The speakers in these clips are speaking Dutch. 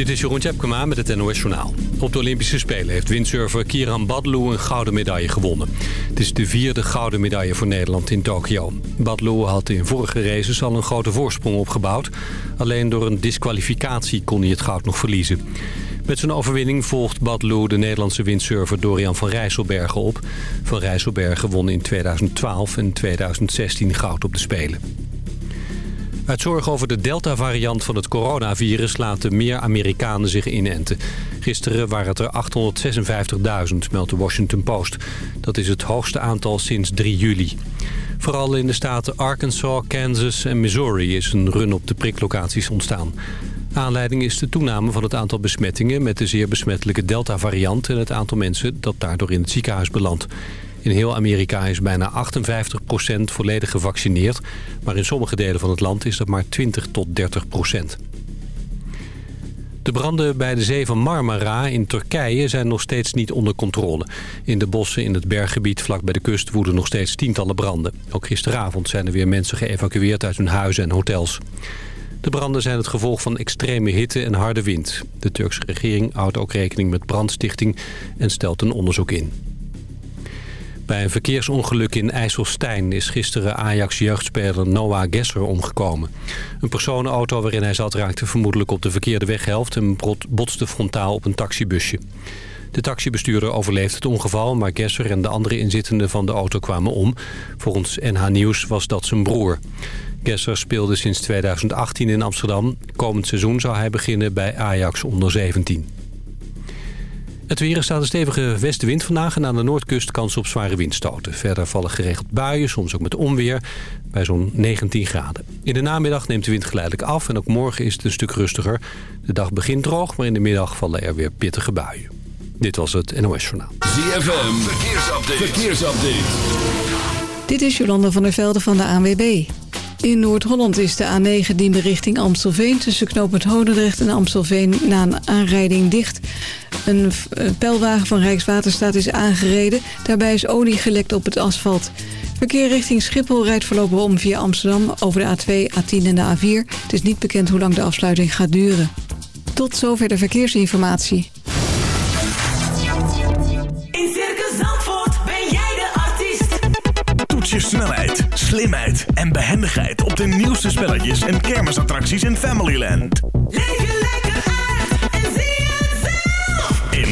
Dit is Jeroen Tjepkema met het NOS Journaal. Op de Olympische Spelen heeft windsurfer Kiran Badlou een gouden medaille gewonnen. Het is de vierde gouden medaille voor Nederland in Tokio. Badlou had in vorige races al een grote voorsprong opgebouwd. Alleen door een disqualificatie kon hij het goud nog verliezen. Met zijn overwinning volgt Badlou de Nederlandse windsurfer Dorian van Rijsselbergen op. Van Rijsselbergen won in 2012 en 2016 goud op de Spelen. Uit zorg over de Delta-variant van het coronavirus laten meer Amerikanen zich inenten. Gisteren waren het er 856.000, meldt de Washington Post. Dat is het hoogste aantal sinds 3 juli. Vooral in de staten Arkansas, Kansas en Missouri is een run op de priklocaties ontstaan. Aanleiding is de toename van het aantal besmettingen met de zeer besmettelijke Delta-variant... en het aantal mensen dat daardoor in het ziekenhuis belandt. In heel Amerika is bijna 58% volledig gevaccineerd... maar in sommige delen van het land is dat maar 20 tot 30%. De branden bij de zee van Marmara in Turkije zijn nog steeds niet onder controle. In de bossen in het berggebied vlak bij de kust woeden nog steeds tientallen branden. Ook gisteravond zijn er weer mensen geëvacueerd uit hun huizen en hotels. De branden zijn het gevolg van extreme hitte en harde wind. De Turkse regering houdt ook rekening met brandstichting en stelt een onderzoek in. Bij een verkeersongeluk in IJsselstein is gisteren Ajax-jeugdspeler Noah Gesser omgekomen. Een personenauto waarin hij zat raakte vermoedelijk op de verkeerde weghelft... en botste frontaal op een taxibusje. De taxibestuurder overleefde het ongeval, maar Gesser en de andere inzittenden van de auto kwamen om. Volgens NH Nieuws was dat zijn broer. Gesser speelde sinds 2018 in Amsterdam. Komend seizoen zou hij beginnen bij Ajax onder 17. Het weer staat een stevige westenwind vandaag en aan de noordkust kans op zware windstoten. Verder vallen geregeld buien, soms ook met onweer, bij zo'n 19 graden. In de namiddag neemt de wind geleidelijk af en ook morgen is het een stuk rustiger. De dag begint droog, maar in de middag vallen er weer pittige buien. Dit was het NOS Journaal. ZFM, verkeersupdate. verkeersupdate. Dit is Jolanda van der Velde van de ANWB. In Noord-Holland is de A9 diende richting Amstelveen... tussen knooppunt Hodendrecht en Amstelveen na een aanrijding dicht. Een pijlwagen van Rijkswaterstaat is aangereden. Daarbij is olie gelekt op het asfalt. Verkeer richting Schiphol rijdt voorlopig om via Amsterdam... over de A2, A10 en de A4. Het is niet bekend hoe lang de afsluiting gaat duren. Tot zover de verkeersinformatie. In Circus Zandvoort ben jij de artiest. Toets je snelheid, slimheid en behendigheid... op de nieuwste spelletjes en kermisattracties in Familyland. Leef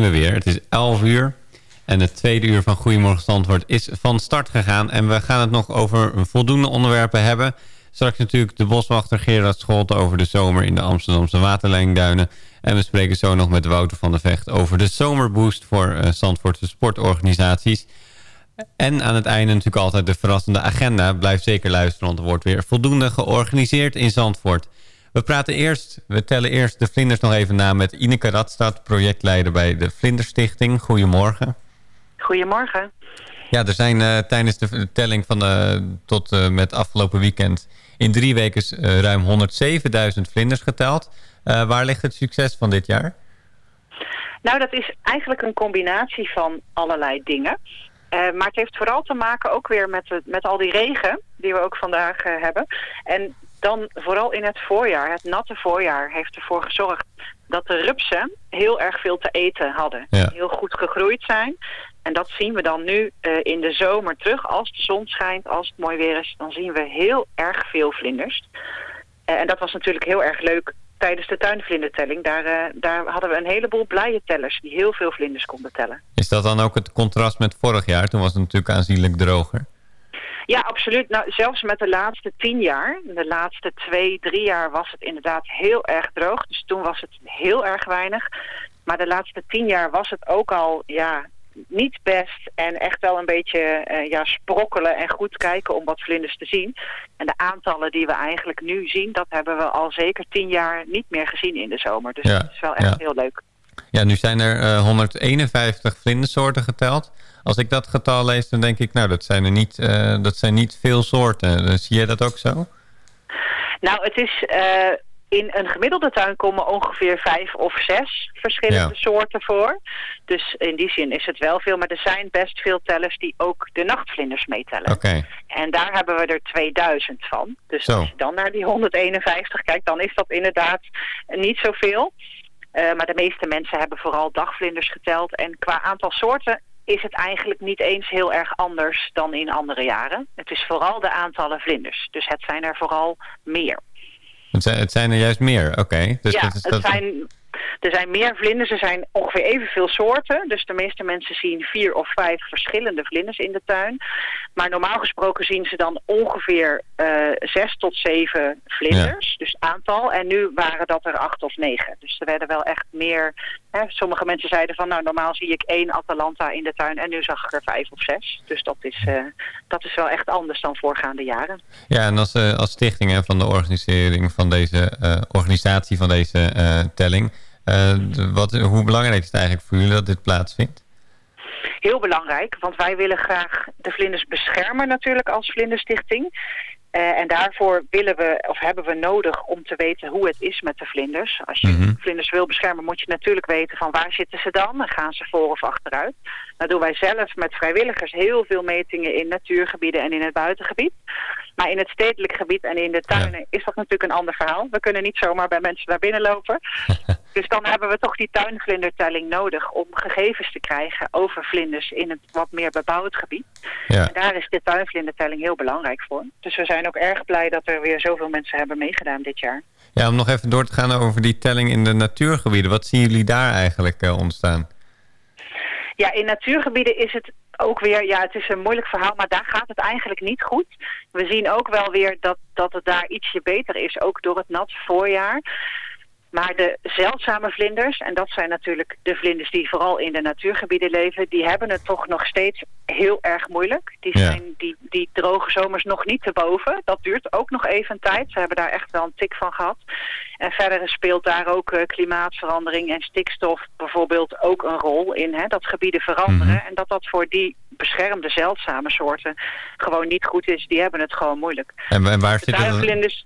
We weer. Het is 11 uur en het tweede uur van Goedemorgen Zandvoort is van start gegaan. En we gaan het nog over voldoende onderwerpen hebben. Straks natuurlijk de boswachter Gerard Scholte over de zomer in de Amsterdamse waterlijnduinen. En we spreken zo nog met Wouter van der Vecht over de zomerboost voor uh, Zandvoortse sportorganisaties. En aan het einde natuurlijk altijd de verrassende agenda. Blijf zeker luisteren, want er wordt weer voldoende georganiseerd in Zandvoort. We praten eerst, we tellen eerst de vlinders nog even na met Ineke Radstad, projectleider bij de Vlinderstichting. Goedemorgen. Goedemorgen. Ja, er zijn uh, tijdens de telling van de, tot uh, met afgelopen weekend in drie weken ruim 107.000 vlinders geteld. waar ligt het succes van dit jaar? Nou, dat is eigenlijk een combinatie van allerlei dingen. maar het heeft vooral te maken ook weer met, met al die regen die we ook vandaag hebben. En dan vooral in het voorjaar, het natte voorjaar, heeft ervoor gezorgd dat de rupsen heel erg veel te eten hadden. Ja. Heel goed gegroeid zijn. En dat zien we dan nu uh, in de zomer terug. Als de zon schijnt, als het mooi weer is, dan zien we heel erg veel vlinders. Uh, en dat was natuurlijk heel erg leuk tijdens de tuinvlindertelling. Daar, uh, daar hadden we een heleboel blije tellers die heel veel vlinders konden tellen. Is dat dan ook het contrast met vorig jaar? Toen was het natuurlijk aanzienlijk droger. Ja, absoluut. Nou, zelfs met de laatste tien jaar, de laatste twee, drie jaar was het inderdaad heel erg droog. Dus toen was het heel erg weinig. Maar de laatste tien jaar was het ook al, ja, niet best en echt wel een beetje uh, ja, sprokkelen en goed kijken om wat vlinders te zien. En de aantallen die we eigenlijk nu zien, dat hebben we al zeker tien jaar niet meer gezien in de zomer. Dus ja, dat is wel echt ja. heel leuk. Ja, nu zijn er uh, 151 vlindersoorten geteld. Als ik dat getal lees, dan denk ik, nou, dat zijn er niet, uh, dat zijn niet veel soorten. Zie je dat ook zo? Nou, het is uh, in een gemiddelde tuin komen ongeveer vijf of zes verschillende ja. soorten voor. Dus in die zin is het wel veel. Maar er zijn best veel tellers die ook de nachtvlinders meetellen. Okay. En daar hebben we er 2000 van. Dus Zo. als je dan naar die 151 kijkt, dan is dat inderdaad niet zoveel. Uh, maar de meeste mensen hebben vooral dagvlinders geteld. En qua aantal soorten is het eigenlijk niet eens heel erg anders dan in andere jaren. Het is vooral de aantallen vlinders. Dus het zijn er vooral meer. Het zijn, het zijn er juist meer, oké. Okay. Dus ja, dat is, het dat... zijn, er zijn meer vlinders. Er zijn ongeveer evenveel soorten. Dus de meeste mensen zien vier of vijf verschillende vlinders in de tuin. Maar normaal gesproken zien ze dan ongeveer uh, zes tot zeven vlinders. Ja. Dus aantal. En nu waren dat er acht of negen. Dus er werden wel echt meer... Hè, sommige mensen zeiden van... nou, normaal zie ik één Atalanta in de tuin. En nu zag ik er vijf of zes. Dus dat is, uh, dat is wel echt anders dan voorgaande jaren. Ja, en als, uh, als stichting hè, van de organisering van deze... Uh, organisatie van deze telling... wat, hoe belangrijk is het eigenlijk voor jullie dat dit plaatsvindt? heel belangrijk, want wij willen graag de vlinders beschermen natuurlijk als vlinderstichting. Uh, en daarvoor willen we, of hebben we nodig om te weten hoe het is met de vlinders. Als je Mhm. mm -hmm. vlinders wil beschermen moet je natuurlijk weten van waar zitten ze dan. En gaan ze voor of achteruit. Nou doen wij zelf met vrijwilligers heel veel metingen in natuurgebieden en in het buitengebied. Maar in het stedelijk gebied en in de tuinen ja. is dat natuurlijk een ander verhaal. We kunnen niet zomaar bij mensen naar binnen lopen. dus dan hebben we toch die tuinvlindertelling nodig om gegevens te krijgen over vlinders in het wat meer bebouwd gebied. Ja. En daar is de tuinvlindertelling heel belangrijk voor. Dus we zijn ook erg blij dat er weer zoveel mensen hebben meegedaan dit jaar. Ja, om nog even door te gaan over die telling in de natuurgebieden. Wat zien jullie daar eigenlijk uh, ontstaan? Ja, in natuurgebieden is het ook weer, ja, het is een moeilijk verhaal, maar daar gaat het eigenlijk niet goed. We zien ook wel weer dat, dat het daar ietsje beter is, ook door het nat voorjaar. Maar de zeldzame vlinders, en dat zijn natuurlijk de vlinders die vooral in de natuurgebieden leven, die hebben het toch nog steeds heel erg moeilijk. Die, zijn, ja. die, die droge zomers nog niet te boven. Dat duurt ook nog even een tijd. Ze hebben daar echt wel een tik van gehad. En verder speelt daar ook uh, klimaatverandering en stikstof bijvoorbeeld ook een rol in. Hè, dat gebieden veranderen mm -hmm. en dat dat voor die beschermde zeldzame soorten gewoon niet goed is. Die hebben het gewoon moeilijk. En, en waar, zit het,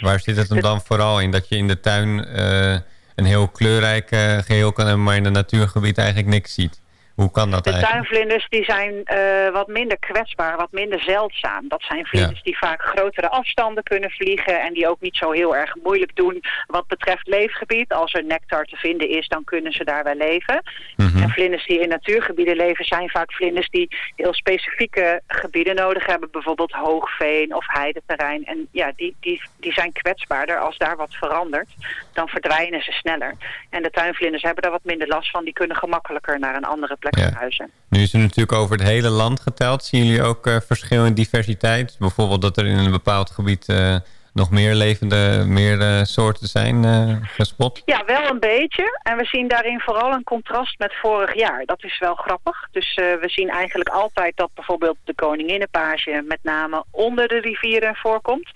waar zit het hem dan vooral in? Dat je in de tuin uh, een heel kleurrijk uh, geheel kan hebben, maar in het natuurgebied eigenlijk niks ziet? Hoe kan dat De eigenlijk? tuinvlinders die zijn eh, wat minder kwetsbaar, wat minder zeldzaam. Dat zijn vlinders die vaak grotere afstanden kunnen vliegen en die ook niet zo heel erg moeilijk doen wat betreft leefgebied. Als er nectar te vinden is, dan kunnen ze daar wel leven. Mhm. En vlinders die in natuurgebieden leven zijn vaak vlinders die heel specifieke gebieden nodig hebben. Bijvoorbeeld hoogveen of heideterrein. En ja, die, die, die zijn kwetsbaarder. Als daar wat verandert, dan verdwijnen ze sneller. En de tuinvlinders hebben daar wat minder last van. Die kunnen gemakkelijker naar een andere plek Ja. verhuizen. Nu is er natuurlijk over het hele land geteld. Zien jullie ook eh, verschil in diversiteit? Bijvoorbeeld dat er in een bepaald gebied eh, nog meer levende, meer eh, soorten zijn gespot? Ja, wel een beetje. En we zien daarin vooral een contrast met vorig jaar. Dat is wel grappig. Dus we zien eigenlijk altijd dat bijvoorbeeld de koninginnenpage met name onder de rivieren voorkomt.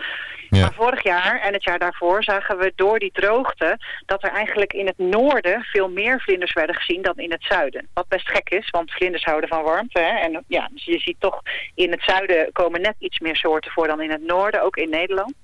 Ja. Maar vorig jaar en het jaar daarvoor zagen we door die droogte dat er eigenlijk in het noorden veel meer vlinders werden gezien dan in het zuiden. Wat best gek is, want vlinders houden van warmte. Hè? En ja, dus je ziet toch in het zuiden komen net iets meer soorten voor dan in het noorden, ook in Nederland.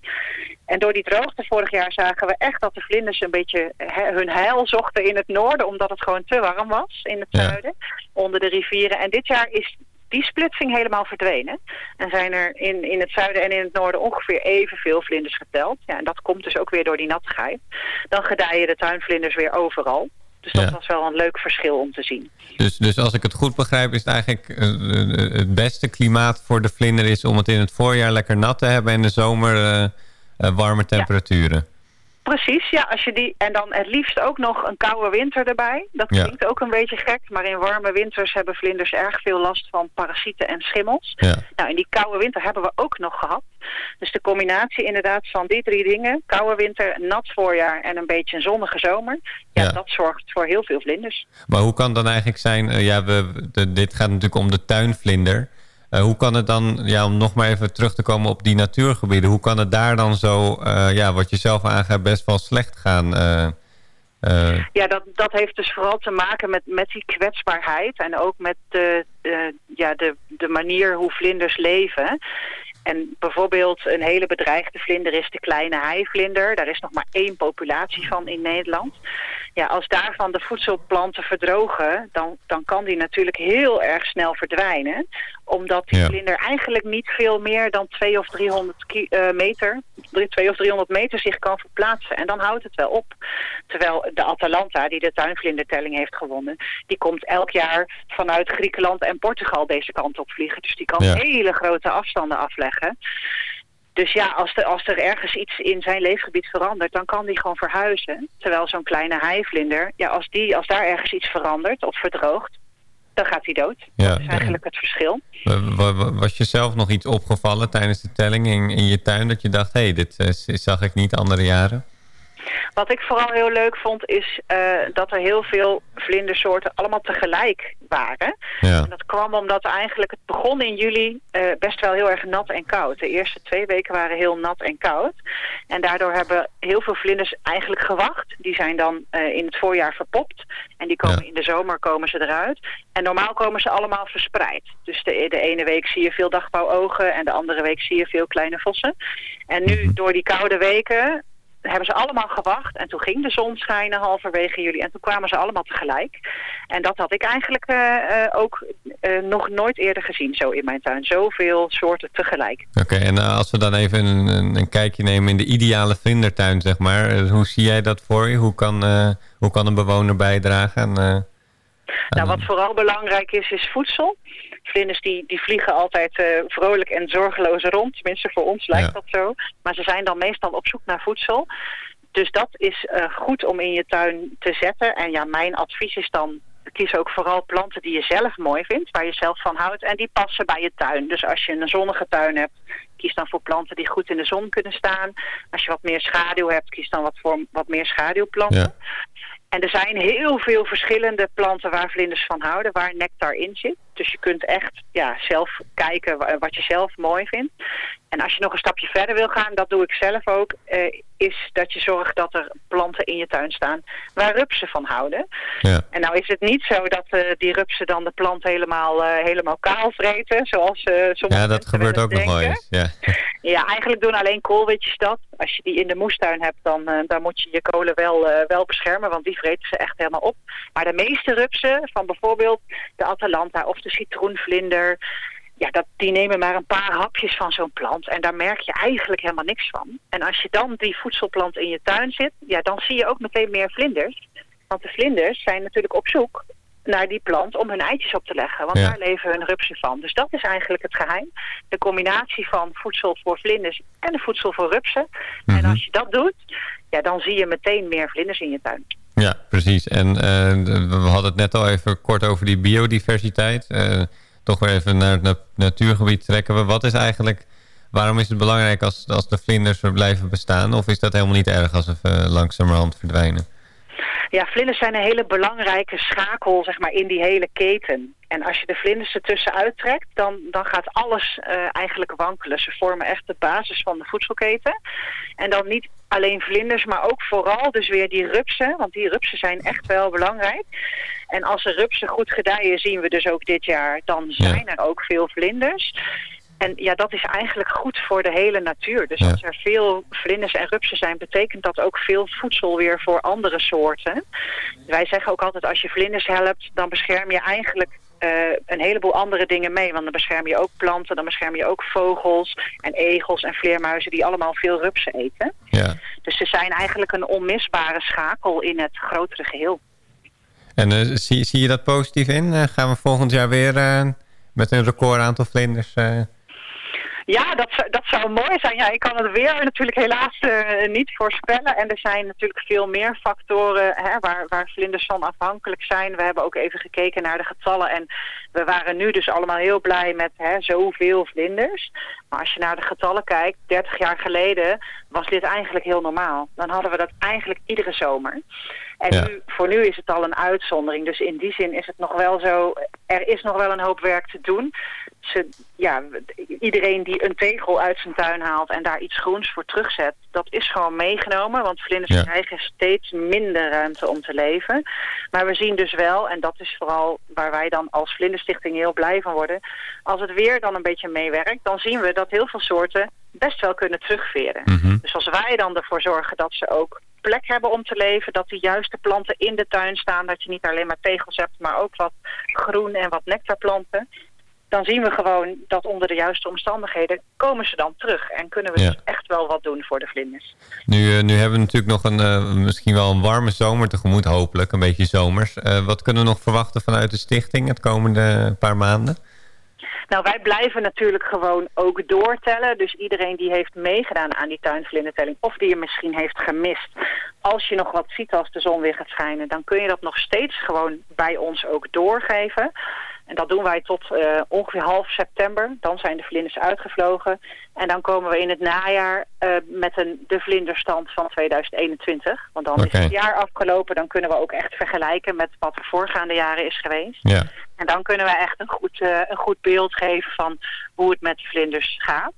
En door die droogte vorig jaar zagen we echt dat de vlinders een beetje hun heil zochten in het noorden, omdat het gewoon te warm was in het Ja. zuiden, onder de rivieren. En dit jaar is die splitsing helemaal verdwenen. En zijn er in, in het zuiden en in het noorden ongeveer evenveel vlinders geteld. Ja, en dat komt dus ook weer door die nattigheid. Dan gedijen de tuinvlinders weer overal. Dus dat Ja. was wel een leuk verschil om te zien. Dus, dus als ik het goed begrijp is het eigenlijk eh, eh, het beste klimaat voor de vlinder is om het in het voorjaar lekker nat te hebben en in de zomer eh, warme temperaturen. Precies, ja. Als je die, en dan het liefst ook nog een koude winter erbij. Dat Ja. klinkt ook een beetje gek, maar in warme winters hebben vlinders erg veel last van parasieten en schimmels. Ja. Nou, en die koude winter hebben we ook nog gehad. Dus de combinatie inderdaad van die drie dingen, koude winter, nat voorjaar en een beetje een zonnige zomer, ja, Ja. dat zorgt voor heel veel vlinders. Maar hoe kan het dan eigenlijk zijn, eh, ja, we, de- dit gaat natuurlijk om de tuinvlinder. Eh, hoe kan het dan, ja, om nog maar even terug te komen op die natuurgebieden, hoe kan het daar dan zo, eh, ja, wat je zelf aangaat, best wel slecht gaan? eh, Ja, dat, dat heeft dus vooral te maken met, met die kwetsbaarheid en ook met de, ja, de, de manier hoe vlinders leven. En bijvoorbeeld een hele bedreigde vlinder is de kleine heivlinder. Daar is nog maar één populatie van in Nederland. Ja, als daarvan de voedselplanten verdrogen, dan, dan kan die natuurlijk heel erg snel verdwijnen. Omdat die Ja. vlinder eigenlijk niet veel meer dan 2 of 300 ki- eh, meter, 2 of 300 meter zich kan verplaatsen. En dan houdt het wel op. Terwijl de Atalanta, die de tuinvlindertelling heeft gewonnen, die komt elk jaar vanuit Griekenland en Portugal deze kant op vliegen. Dus die kan Ja. hele grote afstanden afleggen. Dus ja, als, de, als er ergens iets in zijn leefgebied verandert, dan kan die gewoon verhuizen. Terwijl zo'n kleine heivlinder, ja, als, die, als daar ergens iets verandert of verdroogt, dan gaat hij dood. Ja, dat is eigenlijk het verschil. wa- wa- wa- was je zelf nog iets opgevallen tijdens de telling in, in je tuin dat je dacht, hé, hey, dit eh, zag ik niet andere jaren? Wat ik vooral heel leuk vond is eh, dat er heel veel vlindersoorten allemaal tegelijk waren. Ja, En dat kwam omdat eigenlijk het begon in juli eh, best wel heel erg nat en koud. De eerste twee weken waren heel nat en koud. En daardoor hebben heel veel vlinders eigenlijk gewacht. Die zijn dan eh, in het voorjaar verpopt. En die komen Ja. in de zomer komen ze eruit. En normaal komen ze allemaal verspreid. Dus de, de ene week zie je veel dagbouwogen en de andere week zie je veel kleine vossen. En nu door die koude weken hebben ze allemaal gewacht. En toen ging de zon schijnen halverwege juli. En toen kwamen ze allemaal tegelijk. En dat had ik eigenlijk eh, eh, ook eh, nog nooit eerder gezien zo in mijn tuin. Zoveel soorten tegelijk. oké. En als we dan even een, een, een kijkje nemen in de ideale vlindertuin, zeg maar. hoe zie jij dat voor je? Hoe kan, hoe kan een bewoner bijdragen aan... Nou, wat vooral belangrijk is, is voedsel. Vlinders die, die vliegen altijd eh, vrolijk en zorgeloos rond. Tenminste, voor ons lijkt Ja. dat zo. Maar ze zijn dan meestal op zoek naar voedsel. Dus dat is eh, goed om in je tuin te zetten. En ja, mijn advies is dan... Kies ook vooral planten die je zelf mooi vindt, waar je zelf van houdt. En die passen bij je tuin. Dus als je een zonnige tuin hebt, kies dan voor planten die goed in de zon kunnen staan. Als je wat meer schaduw hebt, kies dan wat voor wat meer schaduwplanten. Ja. En er zijn heel veel verschillende planten waar vlinders van houden, waar nectar in zit. Dus je kunt echt ja, zelf kijken wa- wat je zelf mooi vindt. En als je nog een stapje verder wil gaan, dat doe ik zelf ook, eh, is dat je zorgt dat er planten in je tuin staan waar rupsen van houden. Ja. En nou is het niet zo dat eh, die rupsen dan de plant helemaal, eh, helemaal kaal vreten, zoals sommige ja, dat gebeurt ook nog wel eens. Ja. Ja, eigenlijk doen alleen koolwitjes dat. Als je die in de moestuin hebt, dan, dan moet je je kolen wel, wel beschermen, want die vreten ze echt helemaal op. Maar de meeste rupsen, van bijvoorbeeld de Atalanta of de citroenvlinder, ja, dat, die nemen maar een paar hapjes van zo'n plant en daar merk je eigenlijk helemaal niks van. En als je dan die voedselplant in je tuin zit, ja, dan zie je ook meteen meer vlinders. Want de vlinders zijn natuurlijk op zoek naar die plant om hun eitjes op te leggen. Want Ja. daar leven hun rupsen van. Dus dat is eigenlijk het geheim. De combinatie van voedsel voor vlinders en de voedsel voor rupsen. En Mhm. als je dat doet, ja, dan zie je meteen meer vlinders in je tuin. Ja, precies. En eh, we hadden het net al even kort over die biodiversiteit. Eh, toch weer even naar het na- natuurgebied trekken. Wat is eigenlijk, waarom is het belangrijk als, als de vlinders er blijven bestaan? Of is dat helemaal niet erg als ze eh, langzamerhand verdwijnen? Ja, vlinders zijn een hele belangrijke schakel zeg maar, in die hele keten. En als je de vlinders ertussen uittrekt, dan, dan gaat alles eh, eigenlijk wankelen. Ze vormen echt de basis van de voedselketen. En dan niet alleen vlinders, maar ook vooral dus weer die rupsen. Want die rupsen zijn echt wel belangrijk. En als de rupsen goed gedijen, zien we dus ook dit jaar, dan zijn er ook veel vlinders. En ja, dat is eigenlijk goed voor de hele natuur. Dus Ja. als er veel vlinders en rupsen zijn, betekent dat ook veel voedsel weer voor andere soorten. Wij zeggen ook altijd, als je vlinders helpt, dan bescherm je eigenlijk eh, een heleboel andere dingen mee. Want dan bescherm je ook planten, dan bescherm je ook vogels en egels en vleermuizen die allemaal veel rupsen eten. Ja. Dus ze zijn eigenlijk een onmisbare schakel in het grotere geheel. En eh, zie, zie je dat positief in? Eh, gaan we volgend jaar weer met een record aantal vlinders? Ja, dat, zou- dat zou mooi zijn. Ja, ik kan het weer natuurlijk helaas eh, niet voorspellen. En er zijn natuurlijk veel meer factoren hè, waar, waar vlinders van afhankelijk zijn. We hebben ook even gekeken naar de getallen. En we waren nu dus allemaal heel blij met hè, zoveel vlinders. Maar als je naar de getallen kijkt, 30 jaar geleden was dit eigenlijk heel normaal. Dan hadden we dat eigenlijk iedere zomer. En Ja. nu, voor nu is het al een uitzondering. Dus in die zin is het nog wel zo... Er is nog wel een hoop werk te doen. Ze, ja, iedereen die een tegel uit zijn tuin haalt en daar iets groens voor terugzet... dat is gewoon meegenomen. Want vlinders Ja. krijgen steeds minder ruimte om te leven. Maar we zien dus wel, en dat is vooral waar wij dan als Vlinderstichting heel blij van worden... als het weer dan een beetje meewerkt, dan zien we dat heel veel soorten best wel kunnen terugveren. mhm. Dus als wij dan ervoor zorgen dat ze ook plek hebben om te leven, dat de juiste planten in de tuin staan, dat je niet alleen maar tegels hebt, maar ook wat groen en wat nectarplanten, dan zien we gewoon dat onder de juiste omstandigheden komen ze dan terug en kunnen we Ja. dus echt wel wat doen voor de vlinders. Nu, eh, nu hebben we natuurlijk nog een, eh, misschien wel een warme zomer tegemoet, hopelijk. Een beetje zomers. Eh, wat kunnen we nog verwachten vanuit de stichting het komende paar maanden? Nou, wij blijven natuurlijk gewoon ook doortellen. Dus iedereen die heeft meegedaan aan die tuinvlindertelling... of die je misschien heeft gemist... als je nog wat ziet als de zon weer gaat schijnen... dan kun je dat nog steeds gewoon bij ons ook doorgeven. En dat doen wij tot eh, ongeveer half september. Dan zijn de vlinders uitgevlogen. En dan komen we in het najaar eh, met een, de vlinderstand van 2021. Want dan is het jaar afgelopen. Dan kunnen we ook echt vergelijken met wat er voorgaande jaren is geweest. Ja, En dan kunnen we echt een goed, eh, een goed beeld geven van hoe het met de vlinders gaat.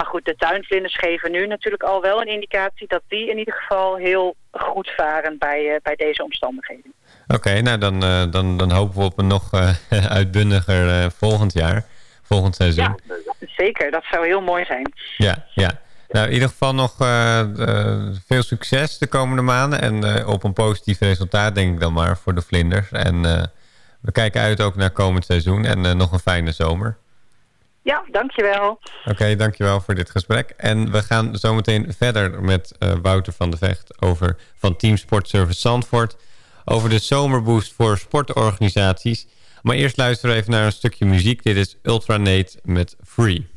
Maar goed, de tuinvlinders geven nu natuurlijk al wel een indicatie dat die in ieder geval heel goed varen bij, eh, bij deze omstandigheden. oké. nou, dan, eh, dan, dan hopen we op een nog eh, uitbundiger volgend jaar. Volgend seizoen. Ja, zeker. Dat zou heel mooi zijn. Ja, ja. Nou, in ieder geval nog veel succes de komende maanden. En op een positief resultaat, denk ik dan maar, voor de vlinders. En we kijken uit ook naar komend seizoen. En nog een fijne zomer. Ja, dankjewel. Oké, dankjewel voor dit gesprek. En we gaan zometeen verder met eh, Wouter van de Vecht over, van Team Sportservice Zandvoort. Over de zomerboost voor sportorganisaties. Maar eerst luisteren we even naar een stukje muziek. Dit is Ultranate met Free.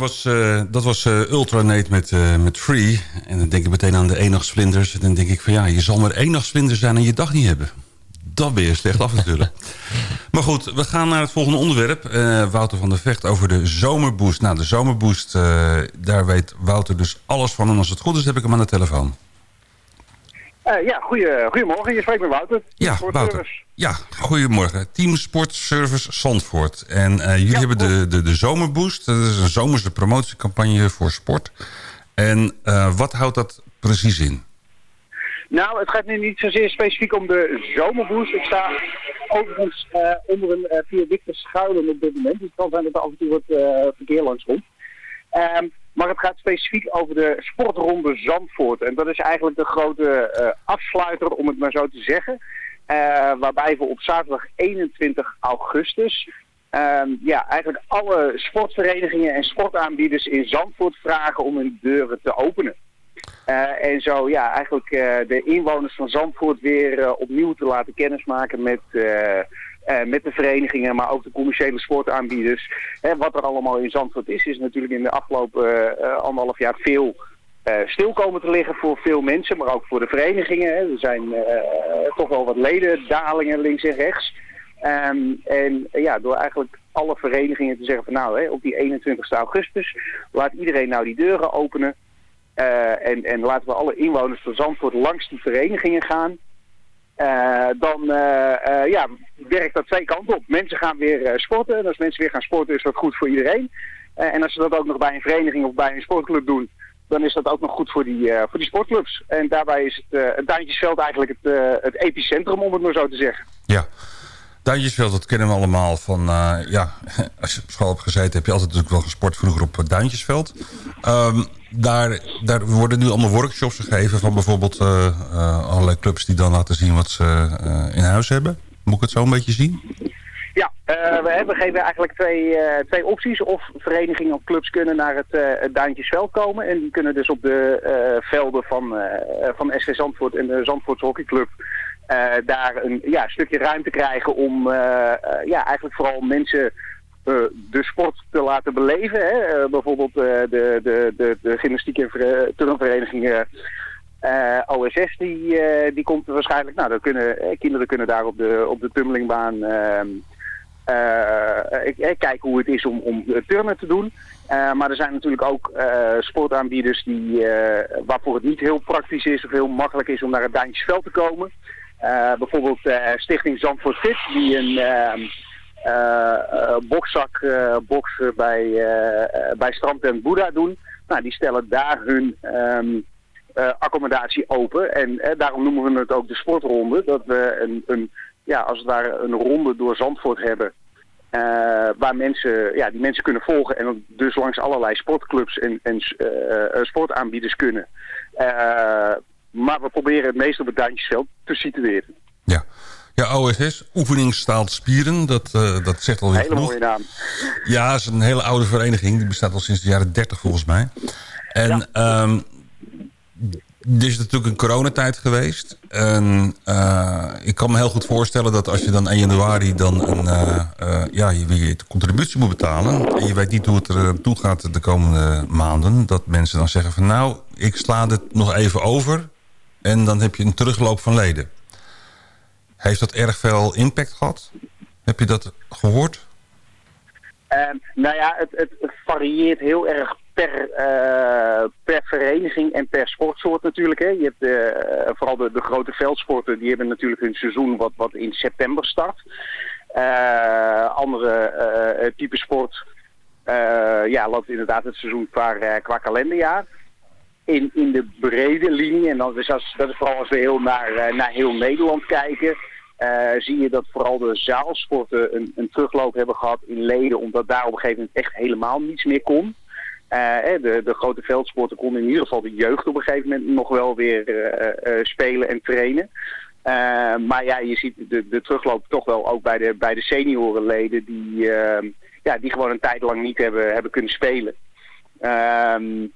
Was, eh, dat was eh, Ultranate met, eh, met Free. En dan denk ik meteen aan de eenachtsvlinders. En dan denk ik van ja, je zal maar eenachtsvlinder zijn en je dag niet hebben. Dat ben je slecht af natuurlijk. maar goed, we gaan naar het volgende onderwerp. Wouter van der Vecht over de zomerboost. Nou, de zomerboost, daar weet Wouter dus alles van. En als het goed is, heb ik hem aan de telefoon. Eh, ja, goeie, goedemorgen. Je spreekt met Wouter. Ja, Wouter. Ja, goedemorgen. Team Sport Service Zandvoort. En eh, jullie hebben de, de, de zomerboost. Dat is een zomerse promotiecampagne voor sport. En eh, wat houdt dat precies in? Nou, het gaat nu niet zozeer specifiek om de zomerboost. Ik sta overigens onder een viaduct te schuilen op dit moment. Dus het kan zijn dat er af en toe wat verkeer langs komt. Maar het gaat specifiek over de sportronde Zandvoort. En dat is eigenlijk de grote eh, afsluiter, om het maar zo te zeggen. Eh, waarbij we op zaterdag 21 augustus... ehm, ja, eigenlijk alle sportverenigingen en sportaanbieders in Zandvoort vragen om hun deuren te openen. Eh, en zo ja, eigenlijk de inwoners van Zandvoort weer opnieuw te laten kennismaken met, met de verenigingen, maar ook de commerciële sportaanbieders. Wat er allemaal in Zandvoort is, is natuurlijk in de afgelopen eh, anderhalf jaar veel eh, stil komen te liggen voor veel mensen, maar ook voor de verenigingen. Er zijn eh, toch wel wat ledendalingen links en rechts. Ehm, en eh, ja, door eigenlijk alle verenigingen te zeggen van nou, hè, op die 21 augustus laat iedereen nou die deuren openen. Eh, en, en laten we alle inwoners van Zandvoort langs die verenigingen gaan. Eh, dan eh, eh, ja, werkt dat twee kanten op. Mensen gaan weer sporten. En als mensen weer gaan sporten is dat goed voor iedereen. En als ze dat ook nog bij een vereniging of bij een sportclub doen... dan is dat ook nog goed voor die, voor die sportclubs. En daarbij is het, het Duintjesveld eigenlijk het, het epicentrum, om het maar zo te zeggen. Ja, Duintjesveld, dat kennen we allemaal van... eh, ja, als je op school hebt gezeten heb je altijd natuurlijk wel gesport vroeger op eh, Duintjesveld. Ehm, daar, daar worden nu allemaal workshops gegeven van bijvoorbeeld eh, allerlei clubs... die dan laten zien wat ze in huis hebben. Moet ik het zo een beetje zien? Ja, we, hebben, geven eigenlijk twee, twee opties. Of verenigingen of clubs kunnen naar het, het Duintjesveld komen. En die kunnen dus op de velden van, van SV Zandvoort en de Zandvoorts Hockeyclub... eh, daar een ja, stukje ruimte krijgen om eh, eh, ja, eigenlijk vooral mensen... de sport te laten beleven. Hè? Bijvoorbeeld de, de, de, de gymnastiek- en ver- turnvereniging eh, OSS die, die komt waarschijnlijk. Nou, kunnen, kinderen kunnen daar op de, op de tummelingbaan ehm, eh, ik, ik kijk hoe het is om, om turnen te doen. Maar er zijn natuurlijk ook sportaanbieders die, waarvoor het niet heel praktisch is of heel makkelijk is om naar het Duintjesveld te komen. Eh, bijvoorbeeld eh, Stichting Zandvoort Fit, die een ehm, eh, bokszak eh, boksen bij, bij Strandtent Boeddha doen. Nou, die stellen daar hun ehm, eh, accommodatie open. En daarom noemen we het ook de sportronde. Dat we een, een, ja, als het ware een ronde door Zandvoort hebben. waar mensen, ja, die mensen kunnen volgen en dus langs allerlei sportclubs en, en sportaanbieders kunnen. Maar we proberen het meest op het Duintjesveld te situeren. Ja. Ja, OSS, oefening staalt spieren, dat, eh, dat zegt alweer Hele genoeg. mooie naam. Ja, het is een hele oude vereniging. Die bestaat al sinds de jaren 30 volgens mij. En ehm dit is natuurlijk een coronatijd geweest. En eh, ik kan me heel goed voorstellen dat als je dan 1 januari dan een, eh, ja, je weer de contributie moet betalen. En je weet niet hoe het er toe gaat de komende maanden. Dat mensen dan zeggen van nou, ik sla dit nog even over. En dan heb je een terugloop van leden. Heeft dat erg veel impact gehad? Heb je dat gehoord? Ehm, nou ja, het, het varieert heel erg per, eh, per vereniging en per sportsoort natuurlijk. Hè. Je hebt eh, vooral de, de grote veldsporten, die hebben natuurlijk hun seizoen wat, wat in september start. Eh, andere eh, type sport ja, loopt inderdaad het seizoen qua, qua kalenderjaar. In, in de brede linie, en dan, dus als, dat is vooral als we heel naar, eh, naar heel Nederland kijken, eh, zie je dat vooral de zaalsporten een, een terugloop hebben gehad in leden, omdat daar op een gegeven moment echt helemaal niets meer kon. Eh, de, de grote veldsporten konden in ieder geval de jeugd op een gegeven moment nog wel weer spelen en trainen. Maar ja, je ziet de, de terugloop toch wel ook bij de, bij de seniorenleden die, ja, die gewoon een tijd lang niet hebben, hebben kunnen spelen. Ehm,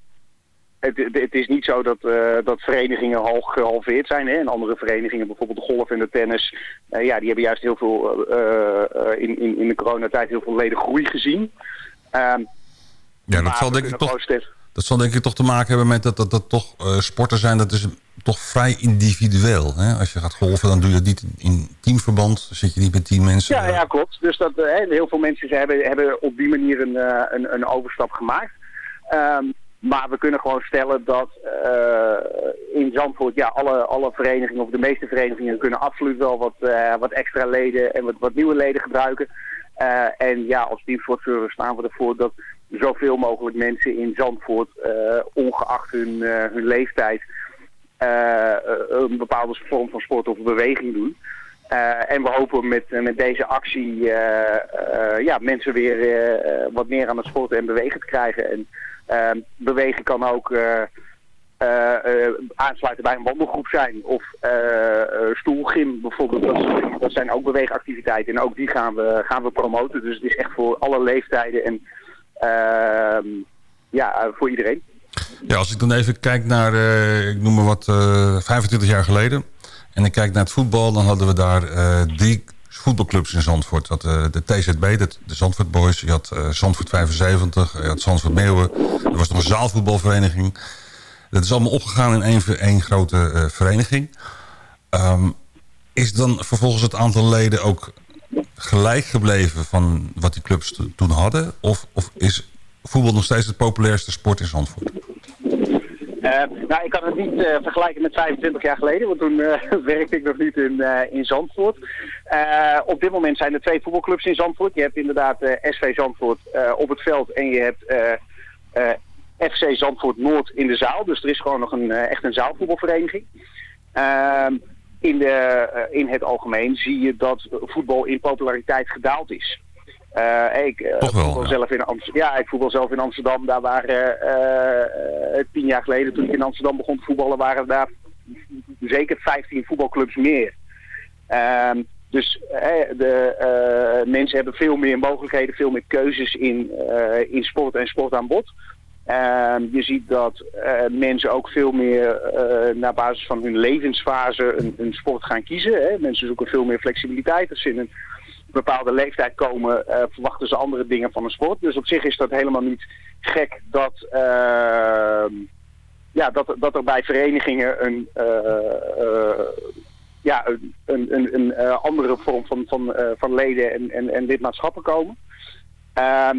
het, het, is niet zo dat, eh, dat verenigingen half gehalveerd zijn. Hè? En andere verenigingen, bijvoorbeeld de golf en de tennis, eh, ja, die hebben juist heel veel eh, in, in, in de coronatijd heel veel leden groei gezien. Ehm, Ja, dat zal denk ik toch... Dat zal denk ik toch te maken hebben met dat dat, dat toch sporten zijn. Dat is toch vrij individueel. Hè? Als je gaat golven, dan doe je dat niet in teamverband. Dan zit je niet met tien mensen. Ja, ja, klopt. Dus dat, heel veel mensen hebben, hebben op die manier een, een, een overstap gemaakt. Ehm, maar we kunnen gewoon stellen dat eh, in Zandvoort, ja, alle, alle verenigingen of de meeste verenigingen kunnen absoluut wel wat, eh, wat extra leden en wat, wat nieuwe leden gebruiken. Eh, en ja, als teamsportservice staan we ervoor dat zoveel mogelijk mensen in Zandvoort, ongeacht hun, hun leeftijd, een bepaalde vorm van sport of beweging doen. En we hopen met, met deze actie ja, mensen weer wat meer aan het sporten en bewegen te krijgen. En bewegen kan ook eh, eh, eh, aansluiten bij een wandelgroep zijn. Of eh, stoelgym bijvoorbeeld. Dat, zijn ook beweegactiviteiten. En ook die gaan we, gaan we promoten. Dus het is echt voor alle leeftijden en ehm, ja, voor iedereen. Ja, als ik dan even kijk naar, ik noem maar wat, eh 25 jaar geleden. En ik kijk naar het voetbal, dan hadden we daar drie voetbalclubs in Zandvoort. Had eh, de TZB, de, Zandvoort Boys. Je had eh, Zandvoort 75, je had Zandvoort Meeuwen. Er was nog een zaalvoetbalvereniging. Dat is allemaal opgegaan in één, grote eh, vereniging. Ehm, is dan vervolgens het aantal leden ook gelijk gebleven van wat die clubs to- toen hadden? Of, of is voetbal nog steeds het populairste sport in Zandvoort? Eh, nou, ik kan het niet eh, vergelijken met 25 jaar geleden, want toen eh, werkte ik nog niet in, in Zandvoort. Op dit moment zijn er twee voetbalclubs in Zandvoort. Je hebt inderdaad SV Zandvoort op het veld en je hebt FC Zandvoort Noord in de zaal. Dus er is gewoon nog een, echt een zaalvoetbalvereniging. Ehm, in, de, in het algemeen zie je dat voetbal in populariteit gedaald is. Eh, ik eh, Toch wel, voetbal ja. zelf in Amsterdam. Ja, ik voetbal zelf in Amsterdam. Daar waren eh, tien jaar geleden, toen ik in Amsterdam begon te voetballen, waren daar zeker 15 voetbalclubs meer. Ehm, dus de mensen hebben veel meer mogelijkheden, veel meer keuzes in, in sport en sportaanbod. Ehm, je ziet dat mensen ook veel meer naar basis van hun levensfase een, een sport gaan kiezen. Hè. Mensen zoeken veel meer flexibiliteit. Als ze in een bepaalde leeftijd komen, eh, verwachten ze andere dingen van een sport. Dus op zich is dat helemaal niet gek dat, ehm, ja, dat, dat er bij verenigingen een, eh, eh, ja, een, een, een, andere vorm van, van, van leden en, en, en lidmaatschappen komen. Ehm,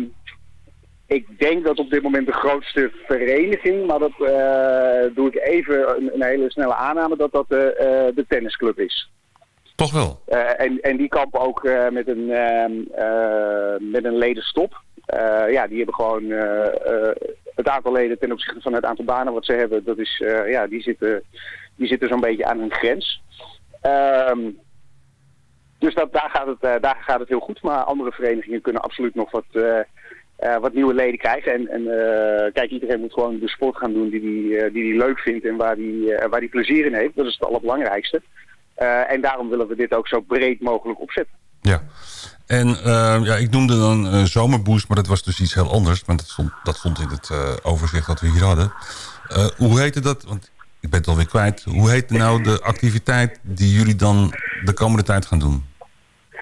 ik denk dat op dit moment de grootste vereniging, maar dat doe ik even een, een hele snelle aanname, dat dat de tennisclub is. Toch wel. Eh, en, en die kampen ook eh, met, een, ehm, eh, met een ledenstop. Ja, die hebben gewoon het aantal leden ten opzichte van het aantal banen wat ze hebben. Dat is, ja, die zitten, die zitten zo'n beetje aan hun grens. Ehm, dus dat, daar, gaat het, daar gaat het heel goed. Maar andere verenigingen kunnen absoluut nog wat, wat nieuwe leden krijgen. En, en kijk, iedereen moet gewoon de sport gaan doen die hij die, die die leuk vindt en waar hij eh, waar die plezier in heeft. Dat is het allerbelangrijkste. Eh, en daarom willen we dit ook zo breed mogelijk opzetten. Ja. En eh, ja, ik noemde dan zomerboost, maar dat was dus iets heel anders. Want dat stond, dat stond in het eh, overzicht dat we hier hadden. Hoe heette dat? Want ik ben het alweer kwijt. Hoe heet nou de activiteit die jullie dan de komende tijd gaan doen?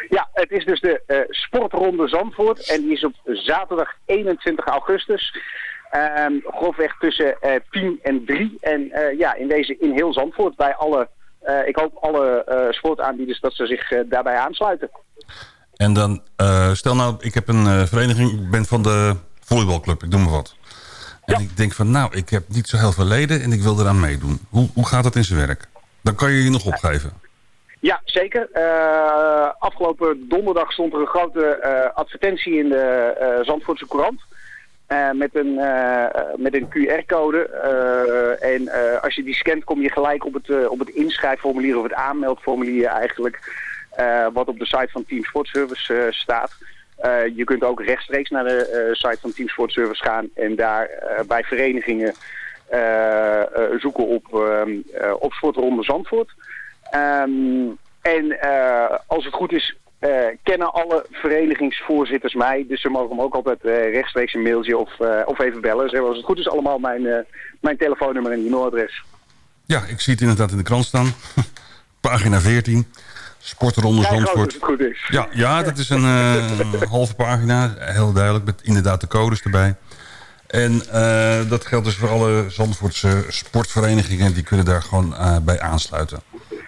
Ja, het is dus de Sportronde Zandvoort. En die is op zaterdag 21 augustus. Ehm grofweg tussen eh 10 en 3. En ja, in deze in heel Zandvoort bij alle... eh, ik hoop alle eh, sportaanbieders dat ze zich eh, daarbij aansluiten. En dan, stel nou, ik heb een vereniging, ik ben van de volleybalclub, ik noem maar wat. En ik denk van, nou, ik heb niet zo heel veel leden en ik wil eraan meedoen. Hoe, hoe gaat dat in zijn werk? Dan kan je je nog opgeven. Ja, zeker. Afgelopen donderdag stond er een grote advertentie in de Zandvoortse Courant. Eh, met een, eh, met een QR-code. Eh, en als je die scant kom je gelijk op het, op het inschrijfformulier of het aanmeldformulier eigenlijk. wat op de site van Team Sportservice staat. Je kunt ook rechtstreeks naar de site van Team Sportservice gaan en daar bij verenigingen zoeken op, ehm, eh, op Sportronde Zandvoort. Ehm, en als het goed is, kennen alle verenigingsvoorzitters mij. Dus ze mogen me ook altijd eh, rechtstreeks een mailtje of, eh, of even bellen. Ze hebben als het goed is allemaal mijn, eh, mijn telefoonnummer en e-mailadres. Ja, ik zie het inderdaad in de krant staan. Pagina 14. Sportronde Zandvoort. als het goed is. Ja, ja, dat is een, eh, halve pagina. Heel duidelijk, met inderdaad de codes erbij. En eh, dat geldt dus voor alle Zandvoortse sportverenigingen. Die kunnen daar gewoon eh, bij aansluiten.